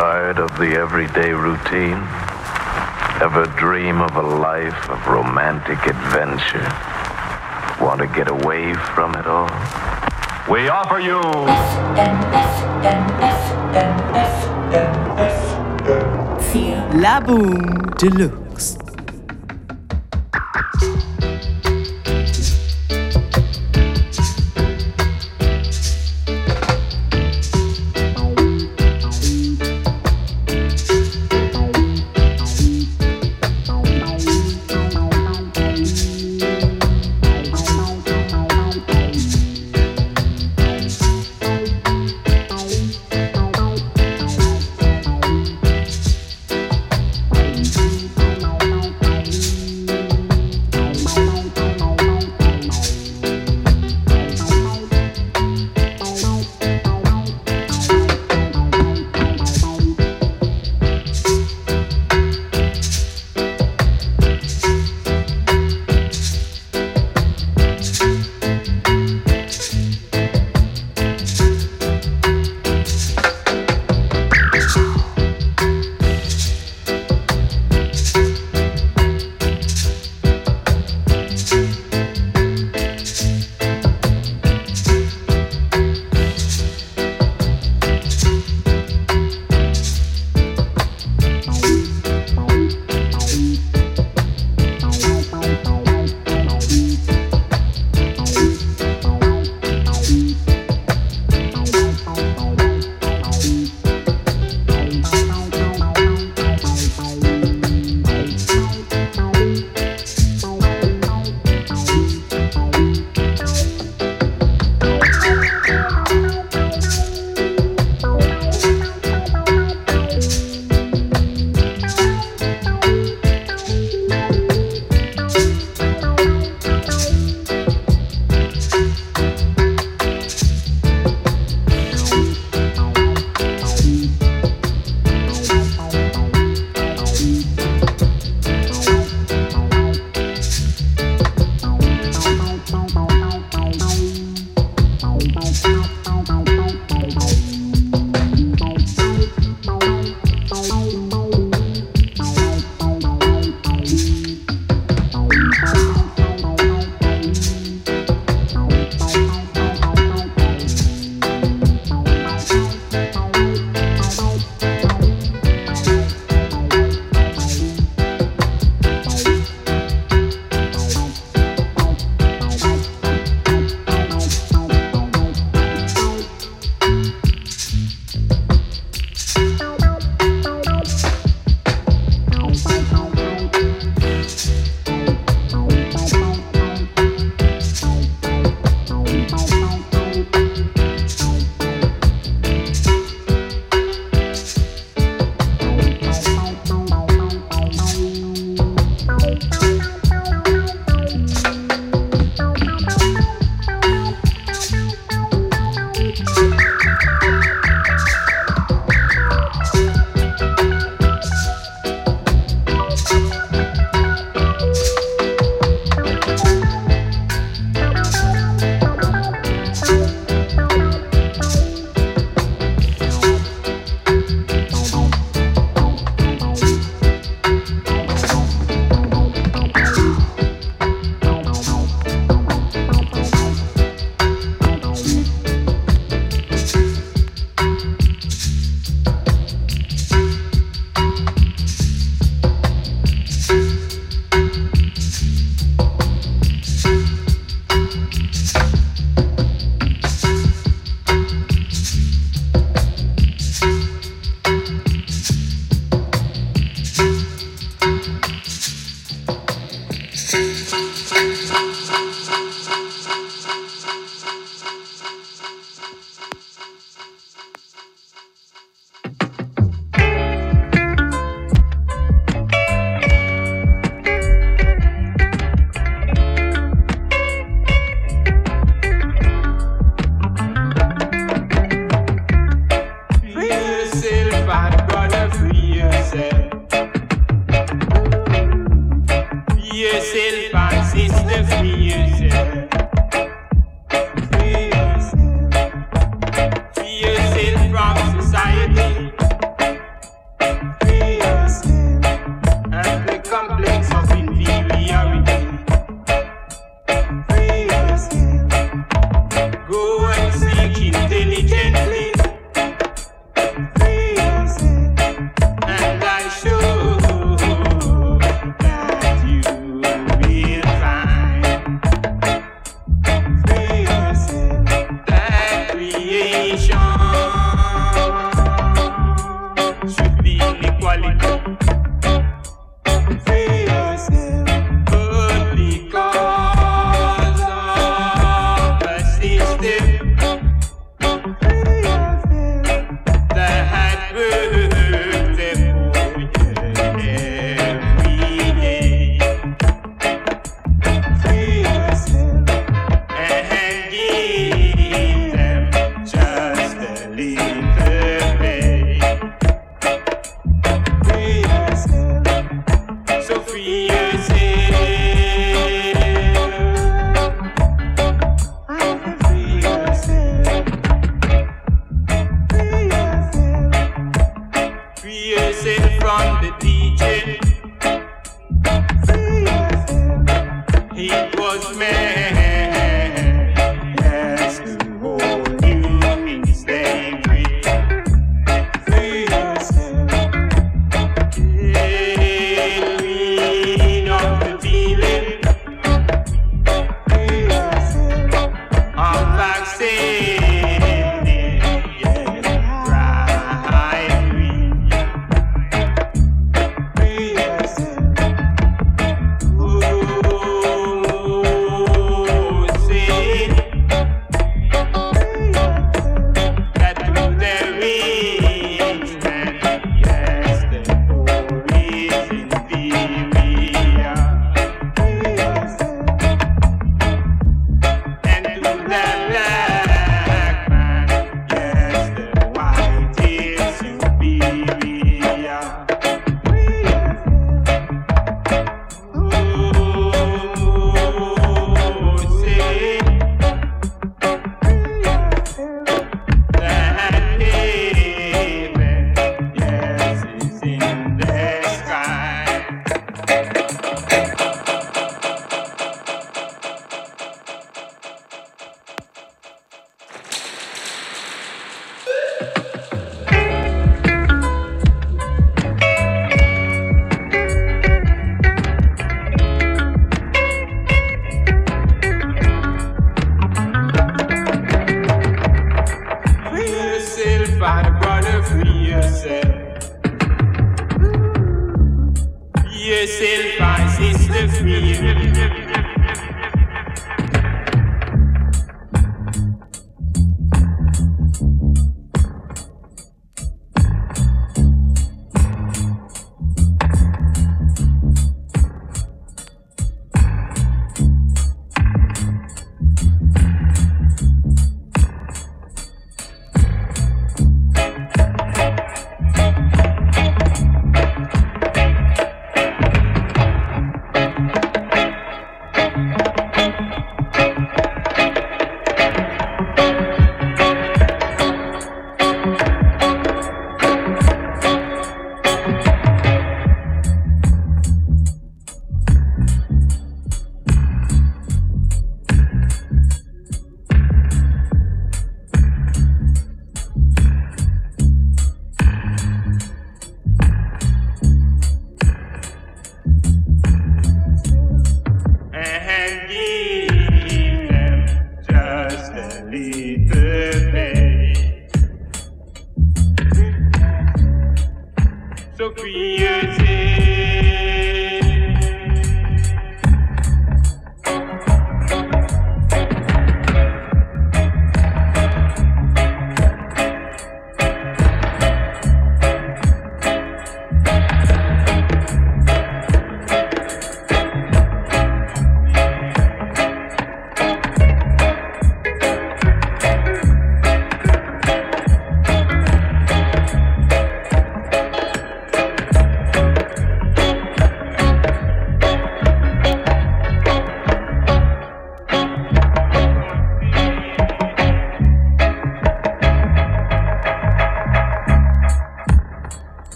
Tired of the everyday routine? Ever dream of a life of romantic adventure? Want to get away from it all? We offer you. La Boom Deluxe.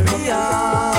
we are.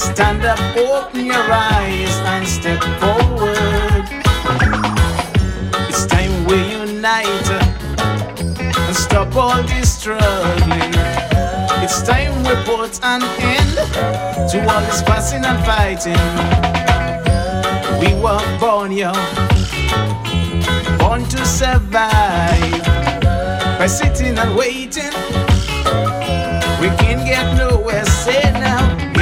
Stand up, open your eyes and step forward. It's time we unite and stop all this struggling. It's time we put an end to all this fussing and fighting. We were born young, born to survive by sitting and waiting. We can get nowhere. Say now,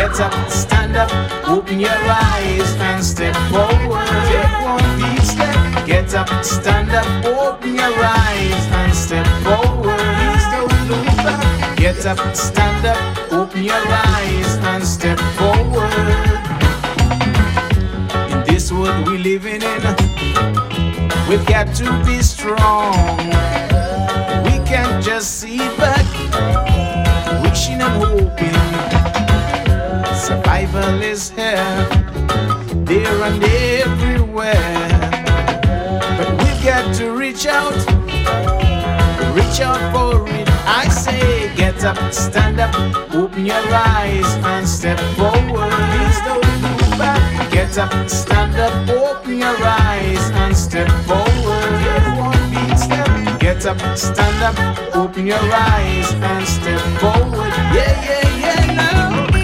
get up, stand up, open your eyes and step forward. Take one big step. Get up, stand up, open your eyes and step forward. Don't look back. Get up, stand up, open your eyes and step forward. In this world we're living in, we've got to be strong. We can't just sit back, wishing and hoping. Survival is here, there and everywhere. But we've got to reach out, reach out for it. I say, get up, stand up, open your eyes and step forward. Please don't look back. Get up, stand up, open your eyes and step forward. One big step. Get up, stand up, open your eyes and step forward. Yeah, yeah, yeah, now.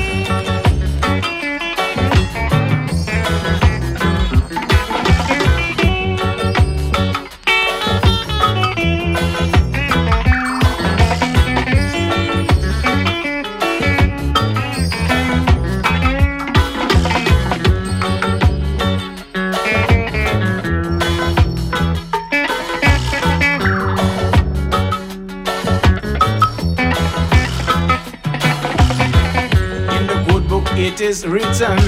Is written,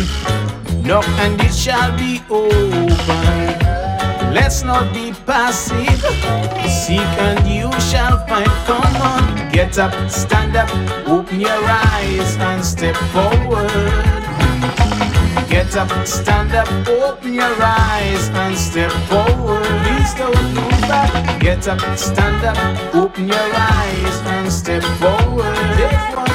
Knock and it shall be open. Let's not be passive. Seek and you shall find. Come on, get up, stand up, open your eyes and step forward. Get up, stand up, open your eyes and step forward. Please don't look back. Get up, stand up, open your eyes and step forward.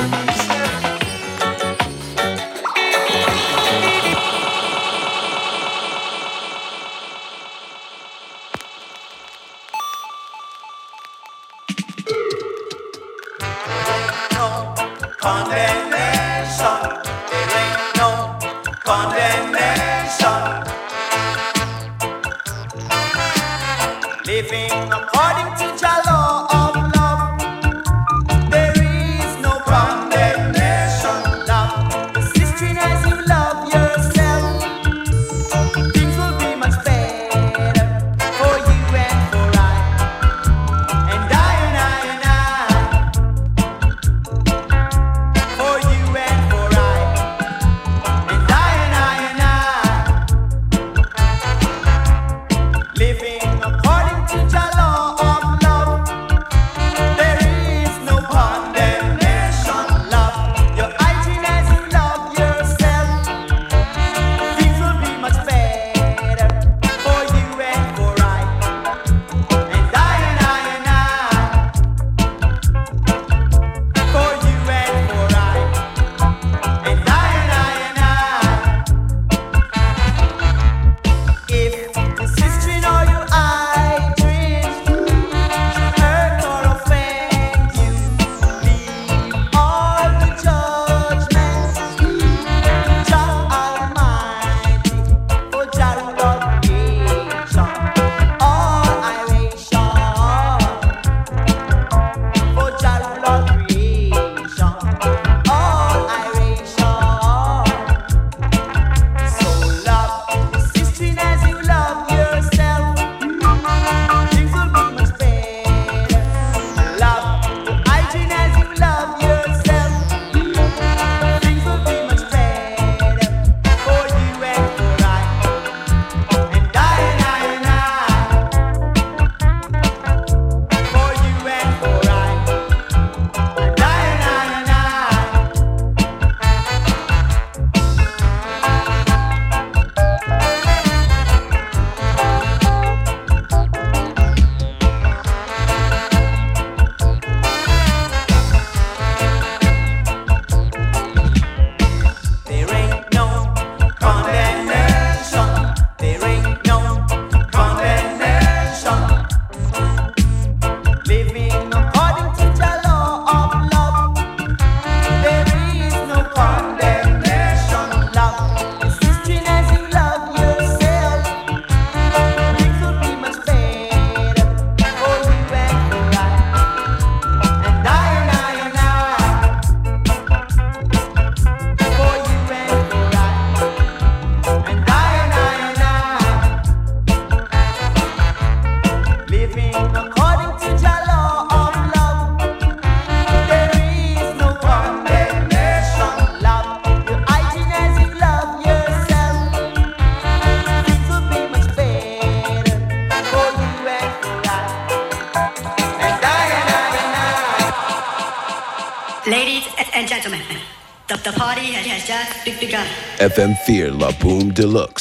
FM Fear La Boum De Luxe.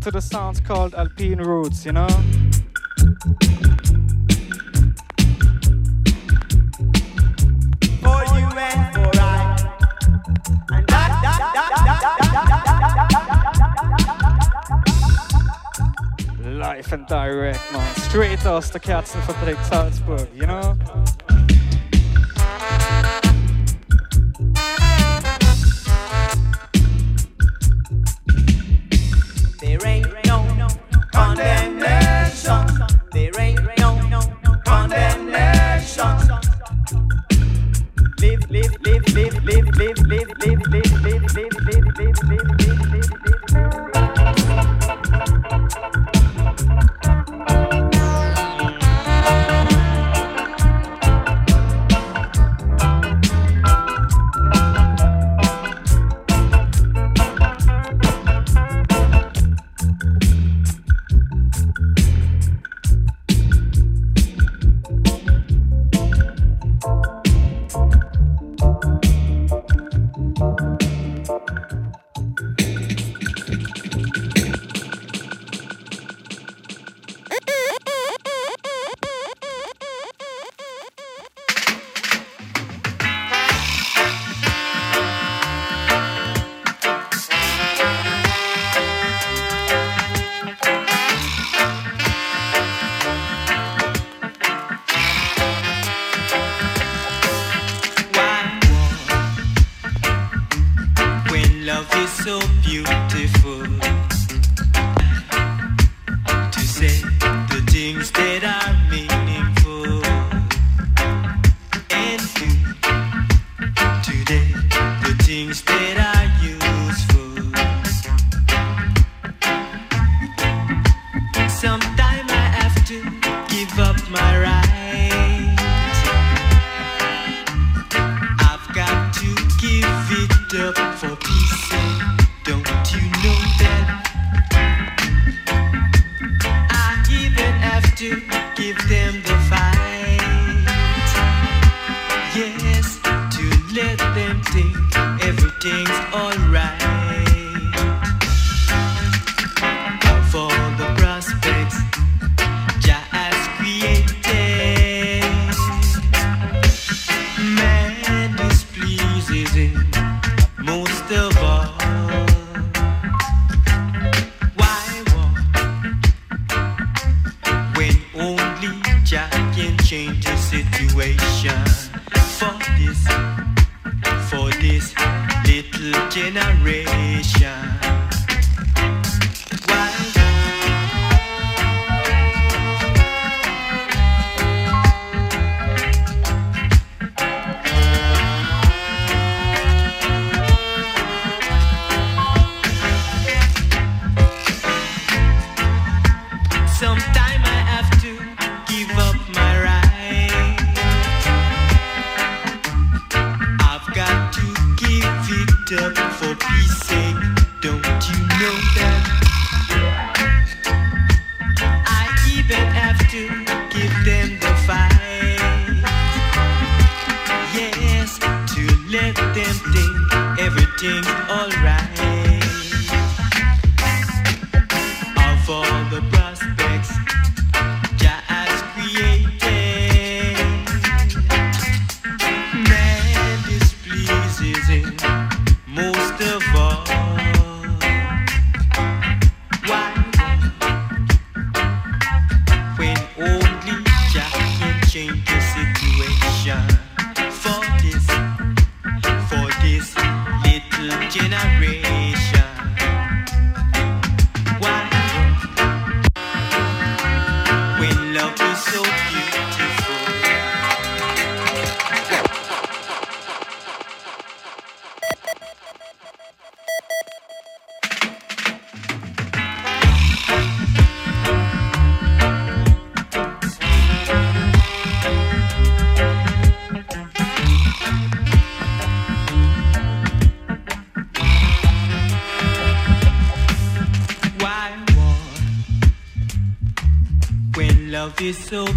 To the sounds called Alpine Roots, you know? Life and direct, man. Straight us the Kerzenfabrik Salzburg, so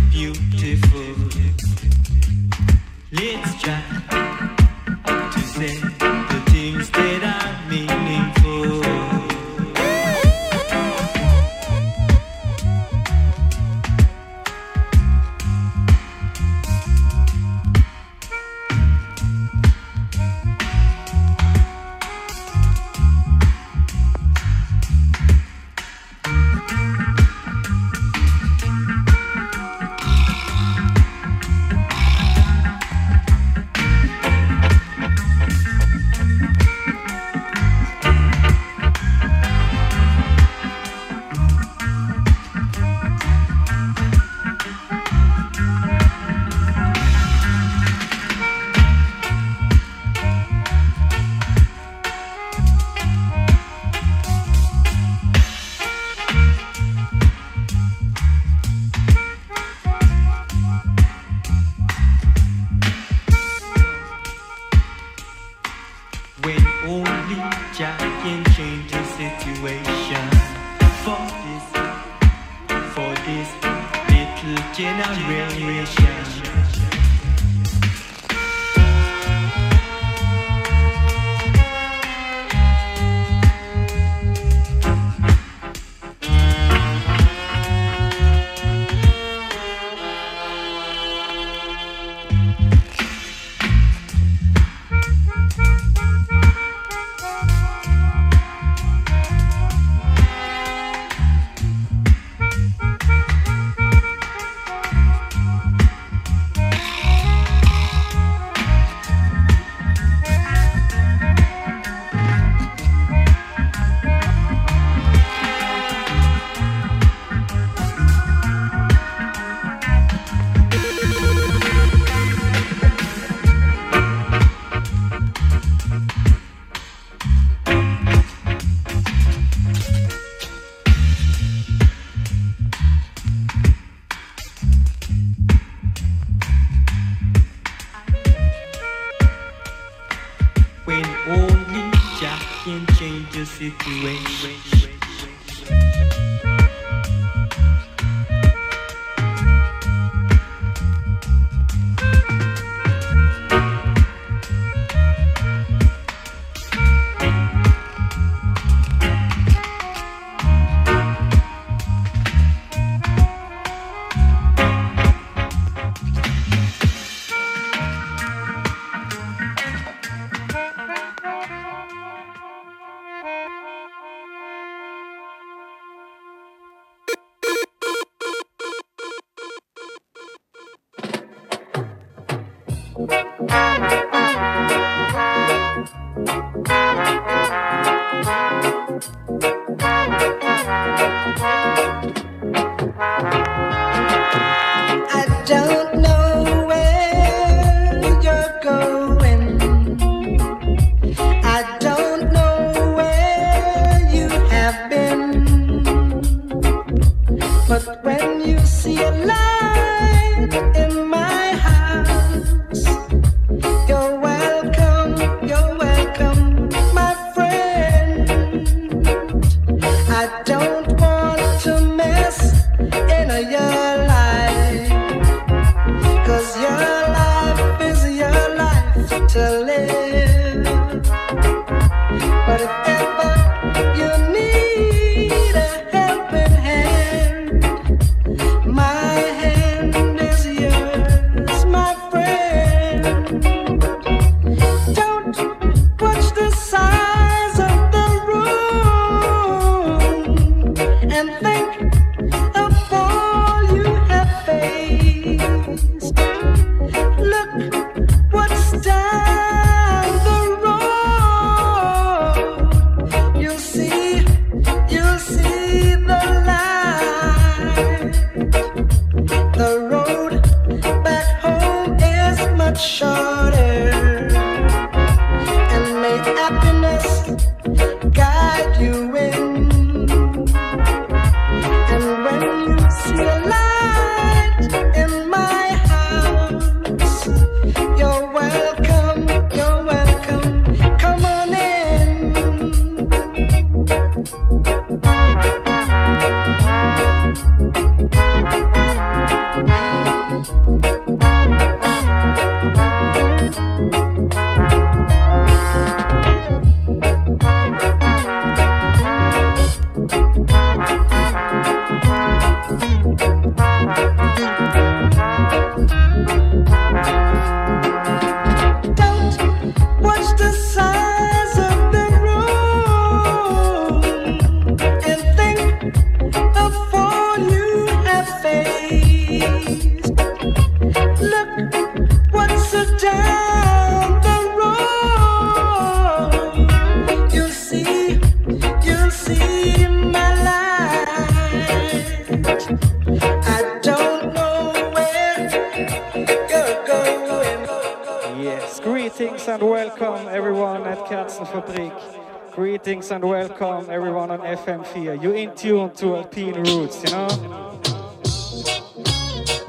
Greetings and welcome everyone on FM4. You in tune to Alpine Roots, you know?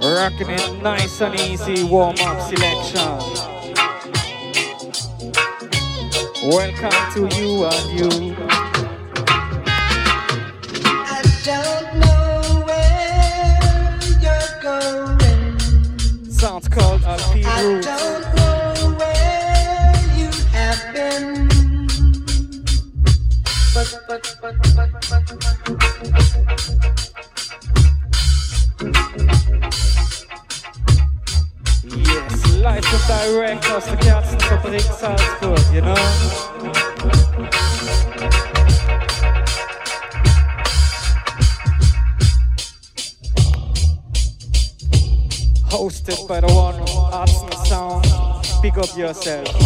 Rocking it nice and easy, warm up selection. Welcome to you and you. Yourself.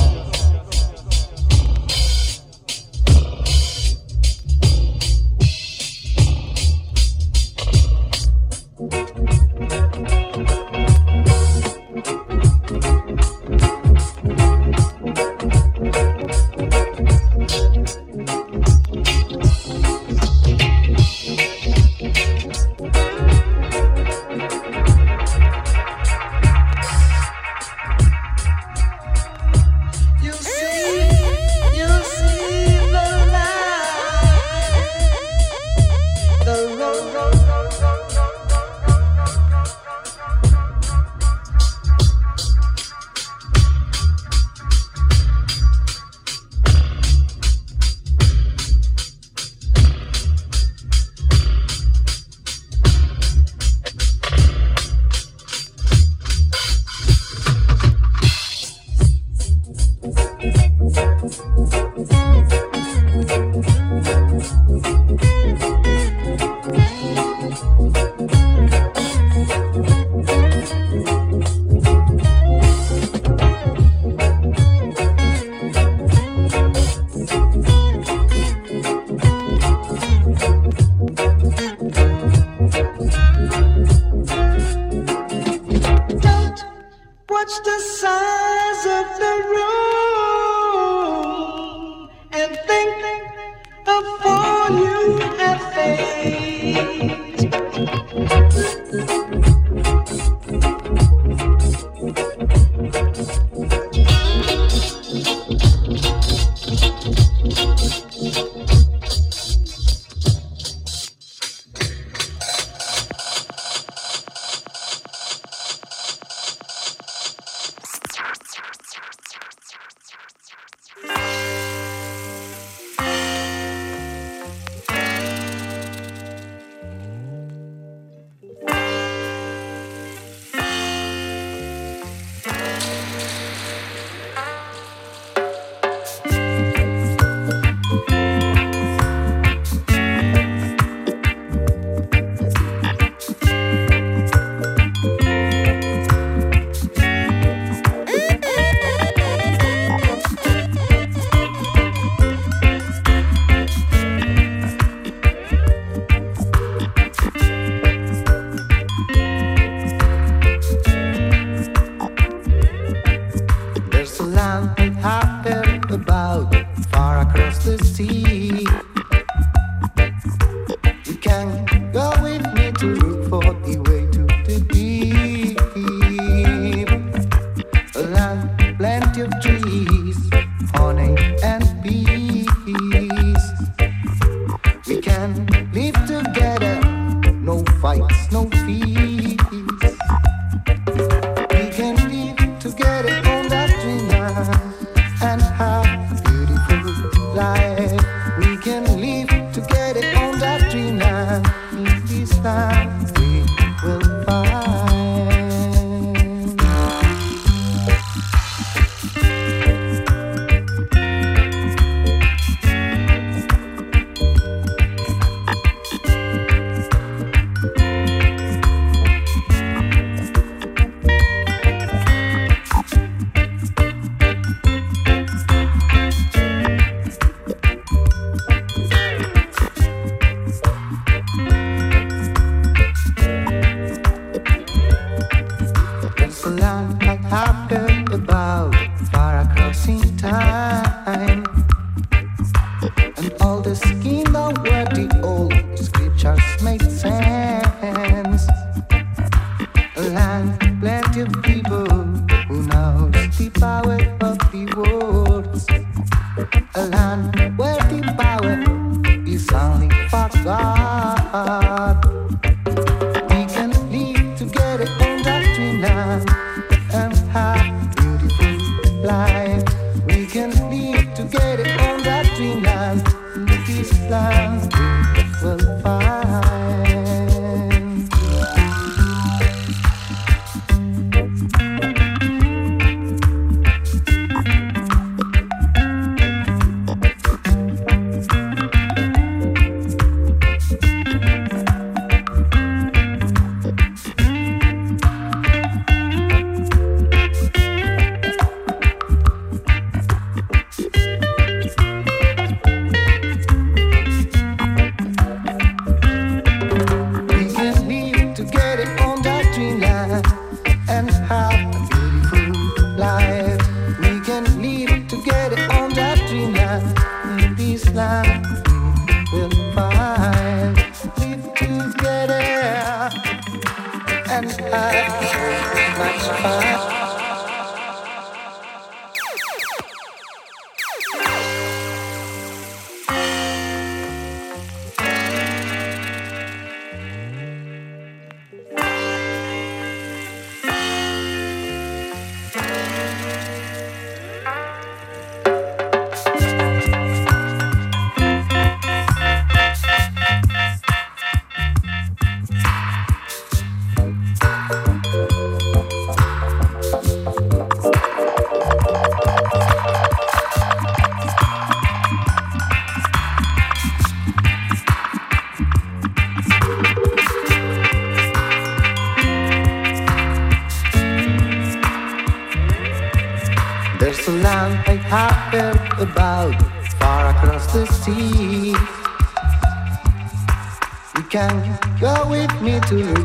to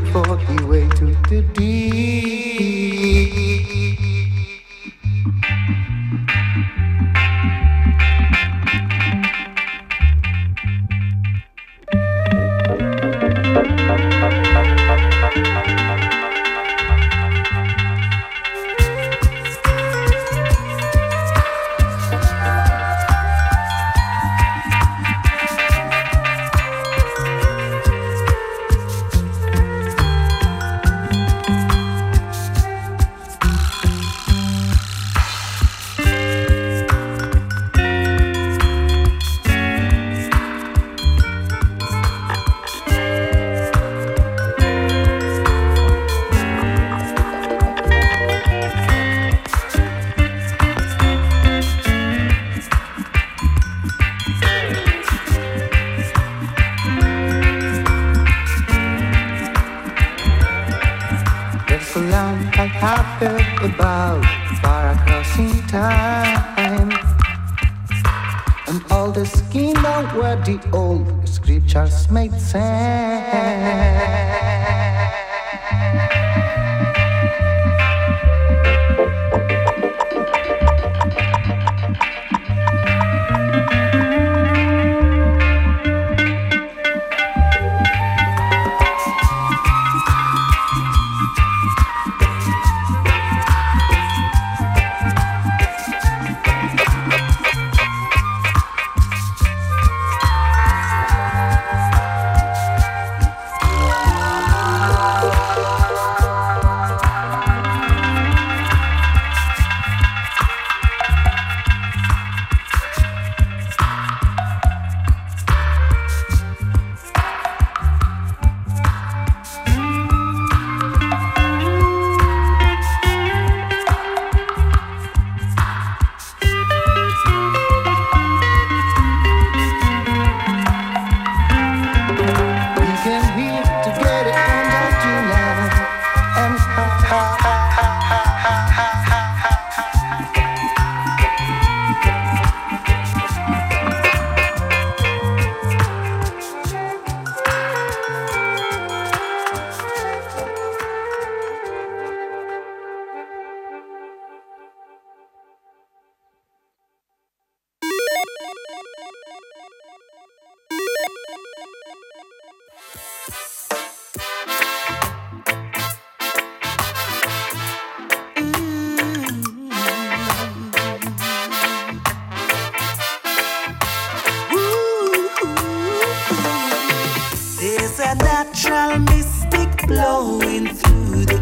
natural mystic blowing through the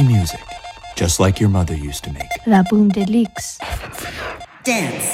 Funky music, just like your mother used to make. La Boum De Luxe. Dance.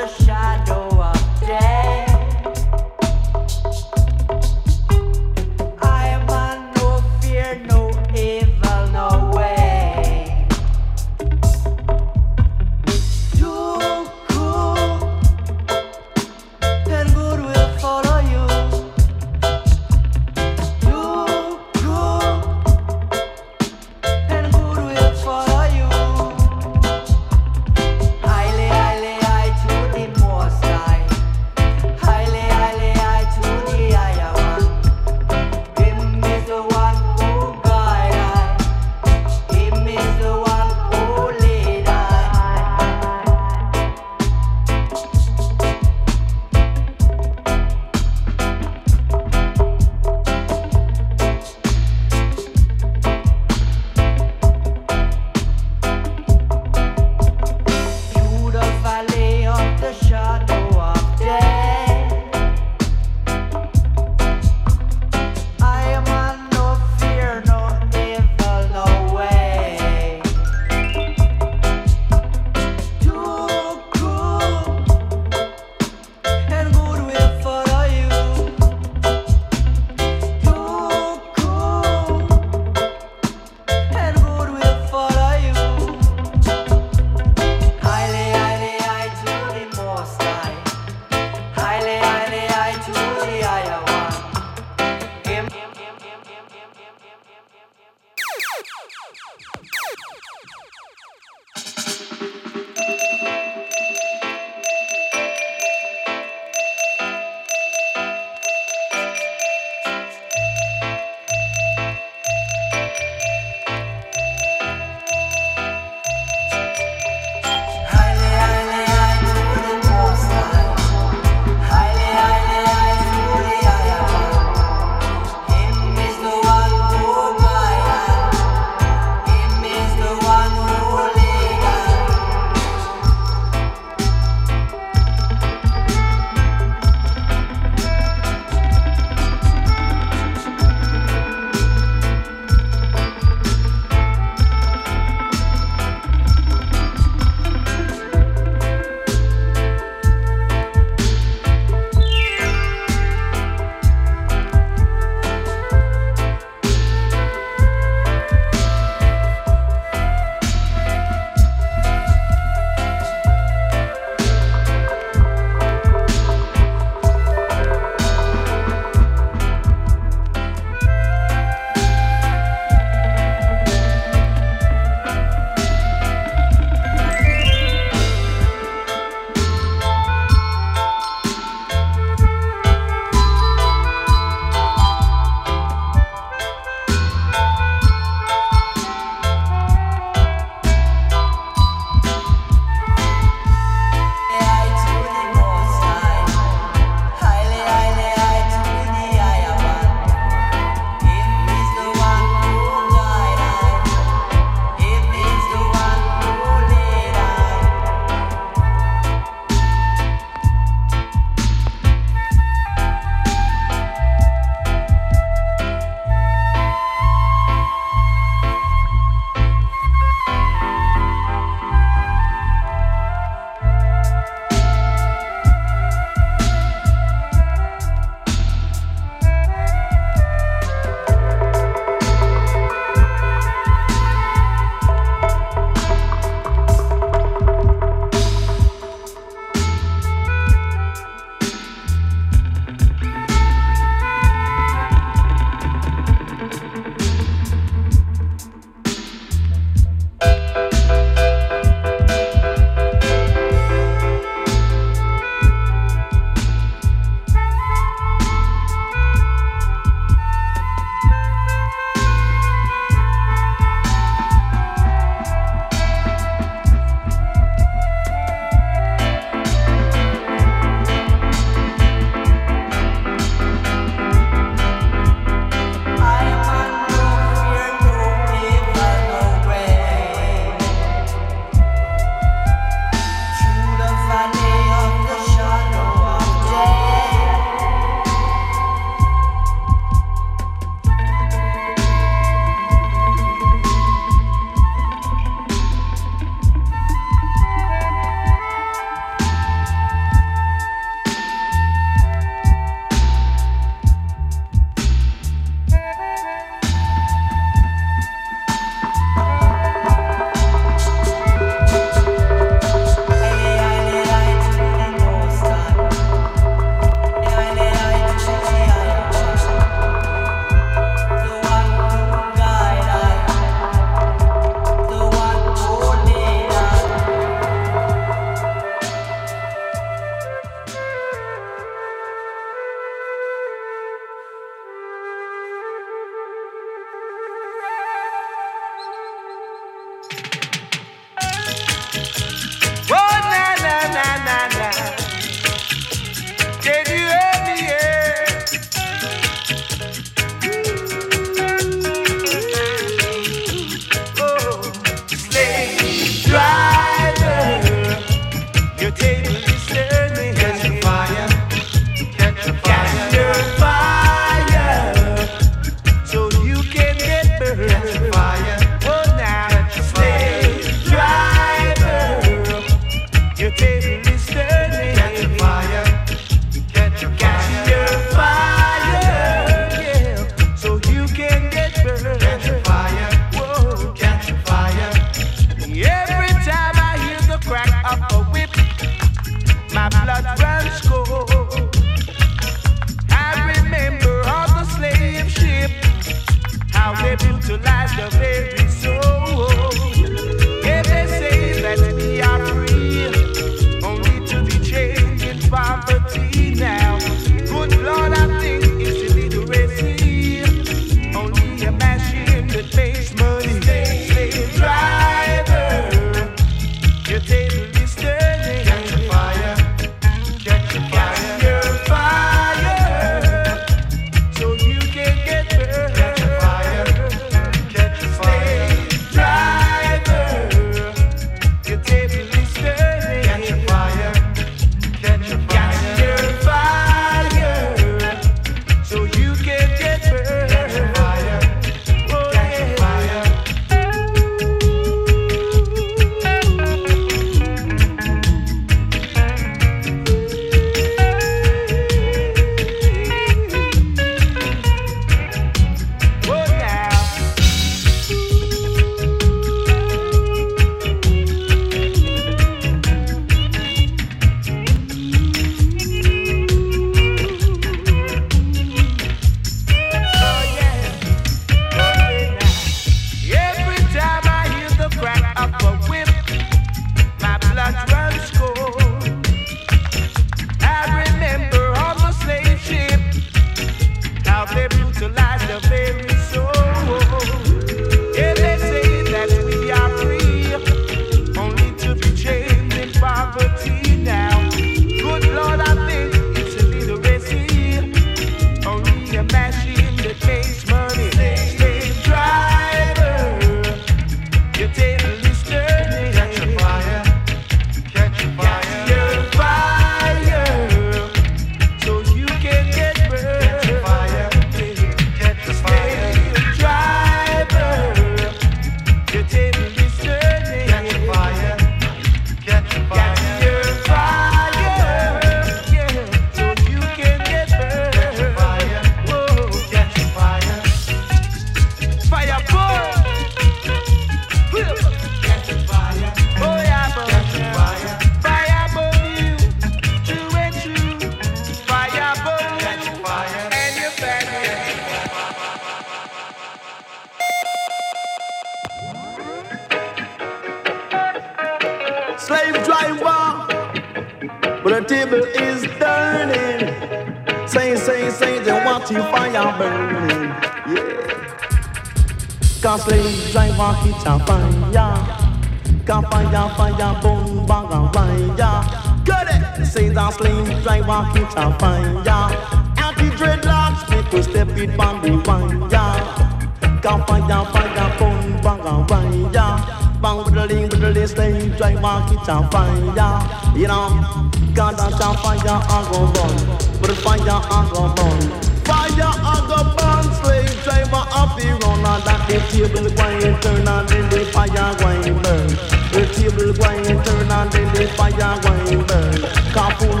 a fire, you know. God a fire, I go burn. With fire, I go burn. Fire, I go burn. Slave driver, I be run. That the table going turn, and then the fire going burn. The table going turn, and then the fire going burn. Careful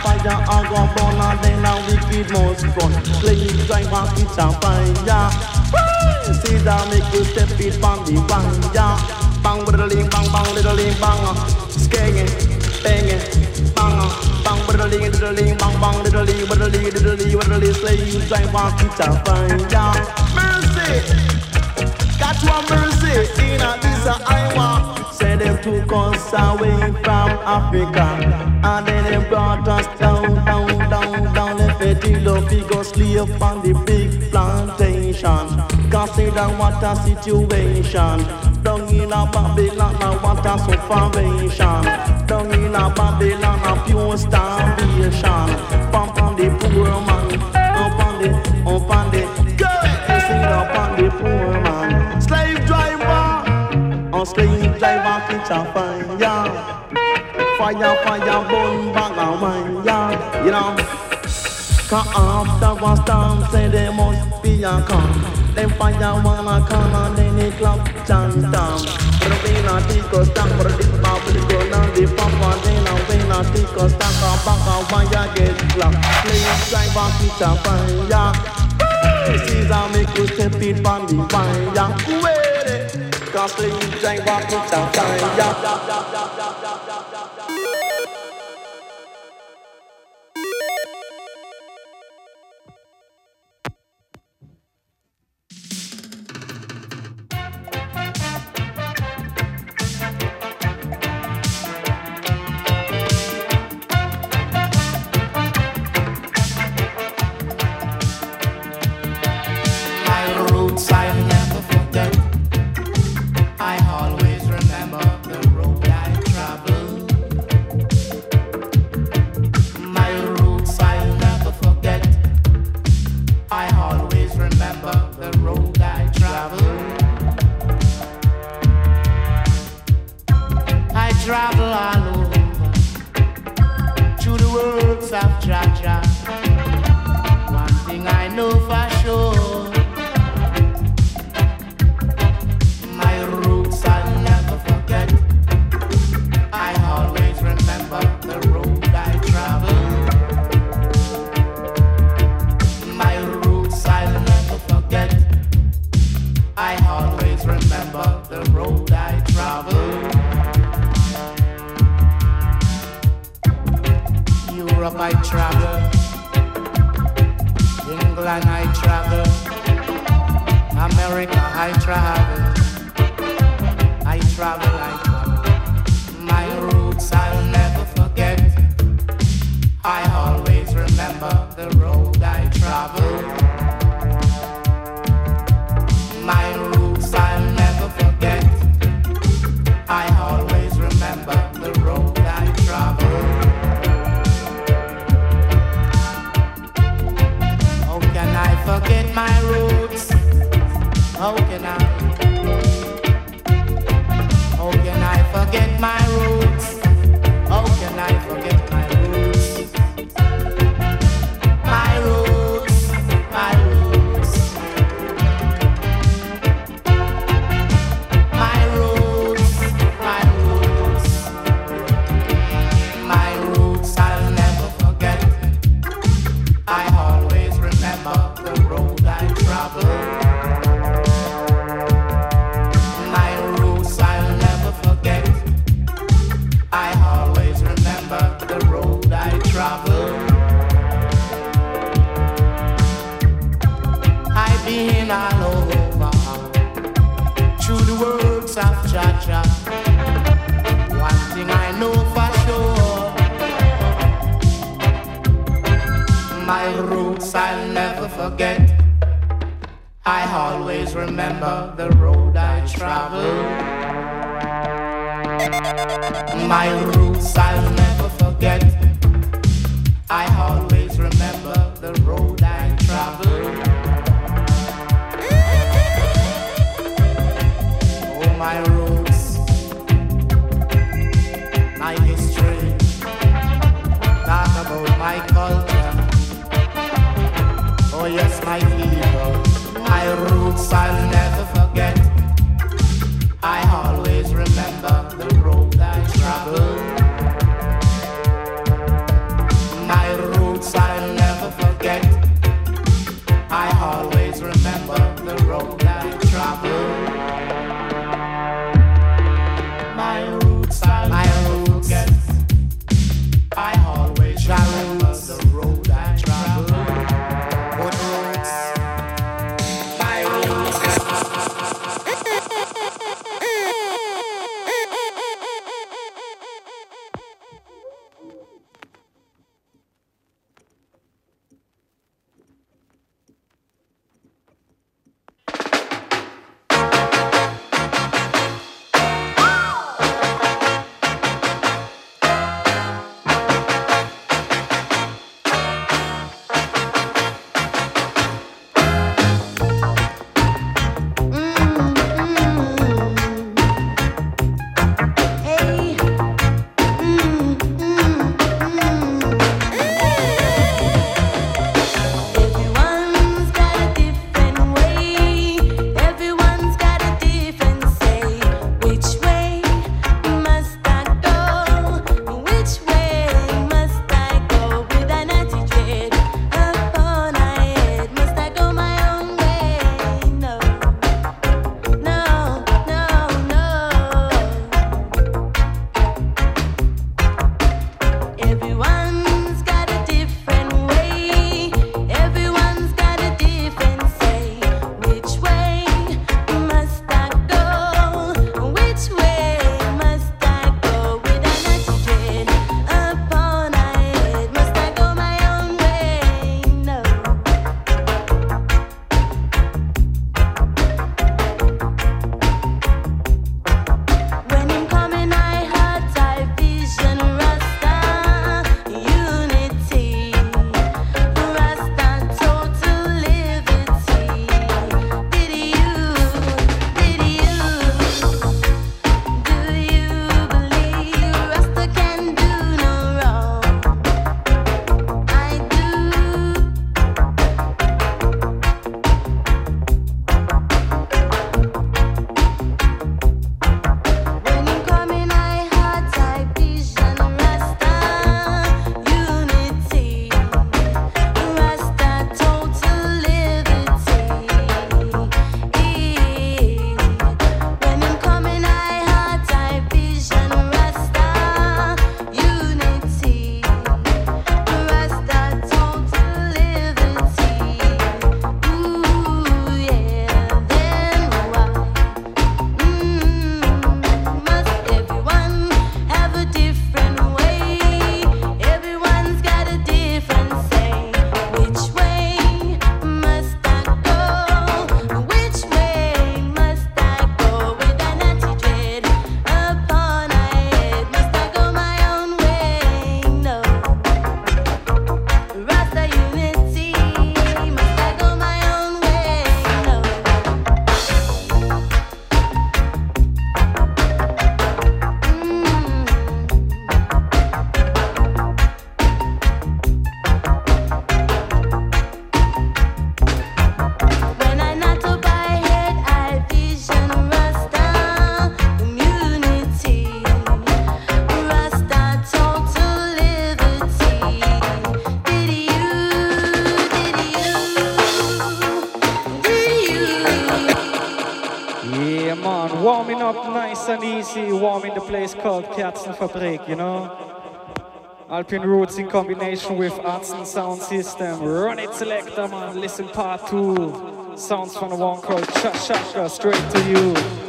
fire, I go burn and then I wicked must run. Playing drive and pitch a fire. See that make you step it on the fire. Bang, riddling, bang, bang, riddling, bang. Skanking, banging, bang, bang, riddling, riddling, uh. uh. bang, bang, little little riddling, little riddling, Let Playing drive and pitch a fire. Mercy, got one mercy in a desert I want. Say them took us away from Africa. And then they brought us down, down, down, down. They Left the Tilo slave on the big plantation. Consider what a situation. Down in a Babylon, a what a suffering. Down in a Babylon, a pure starvation. Pump on the poor man, up on the, up on the Go! Sing up on the poor man. Slave driver, a slave driver catch a fire. Fire, fire, burn back a wire. You know. Cause after a storm, say there must be a calm. Them fire wanna come and then it clap chant down. Pero vina tico stack, pero the public now the papa then a vina tico stack, a back a wire get clap. Please drive a pitch a fire. This is a make you step it on the fire. Wait, cause please drive a pitch a travel all over to the worlds I've traveled. I travel, England I travel, America I travel, I travel. Kerzenfabrik, you know? Alpine Roots in combination with Arts and Sound System. Run it, selector, man. Listen, part two. Sounds from the one called Chashaka, straight to you.